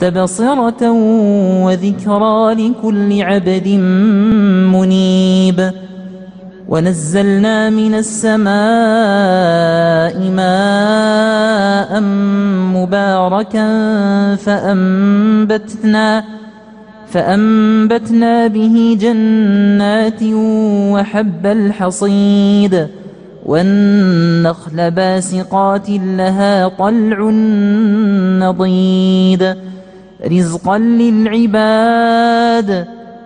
تبصرة وذكرى لكل عبد منيب. ونزلنا من السماء ماء مباركا فأنبتنا فأنبتنا به جنات وحب الحصيد. والنخل باسقات لها طلع نضيد. رزقا للعباد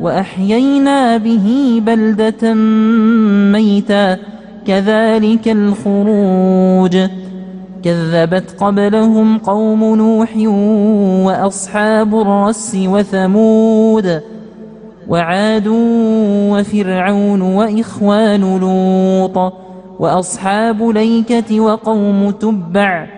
وأحيينا به بلدة ميتا كذلك الخروج كذبت قبلهم قوم نوح وأصحاب الرس وثمود وعاد وفرعون وإخوان لوط وأصحاب ليكة وقوم تبع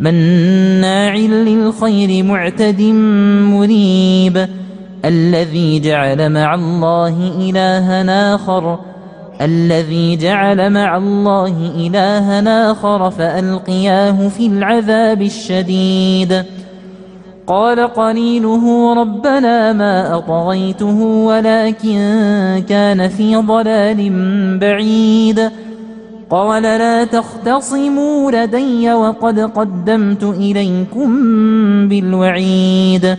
مناع للخير معتد مريب الذي جعل مع الله إلها آخر الذي جعل مع الله إلها آخر فألقياه في العذاب الشديد. قال قليله ربنا ما أطغيته ولكن كان في ضلال بعيد. قال لا تختصموا لدي وقد قدمت إليكم بالوعيد.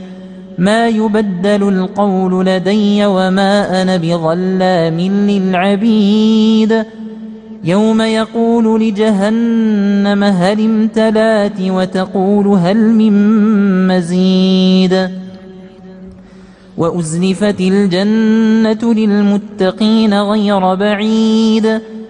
ما يبدل القول لدي وما أنا بظلام للعبيد. يوم يقول لجهنم هل امتلأت وتقول هل من مزيد. وأزلفت الجنة للمتقين غير بعيد.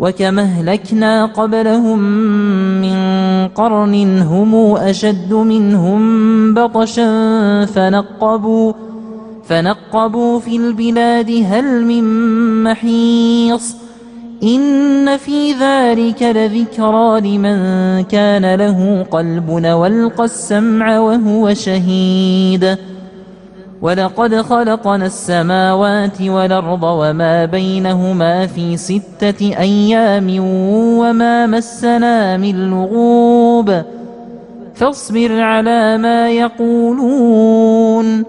وكما أهلكنا قبلهم من قرن هم أشد منهم بطشا فنقبوا فنقبوا في البلاد هل من محيص؟ إن في ذلك لذكرى لمن كان له قلب والقى السمع وهو شهيد. ولقد خلقنا السماوات والأرض وما بينهما في ستة أيام وما مسنا من لغوب فاصبر على ما يقولون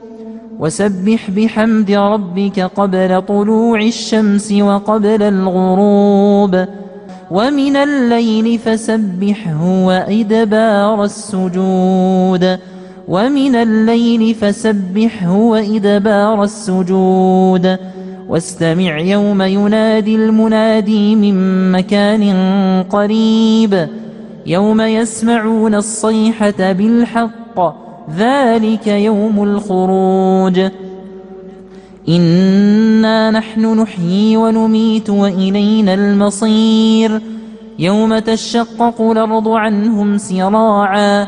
وسبح بحمد ربك قبل طلوع الشمس وقبل الغروب ومن الليل فسبحه وإدبار السجود ومن الليل فسبحه وإدبار السجود. واستمع يوم ينادي المنادي من مكان قريب. يوم يسمعون الصيحة بالحق ذلك يوم الخروج. إنا نحن نحيي ونميت وإلينا المصير. يوم تشقق الأرض عنهم سراعا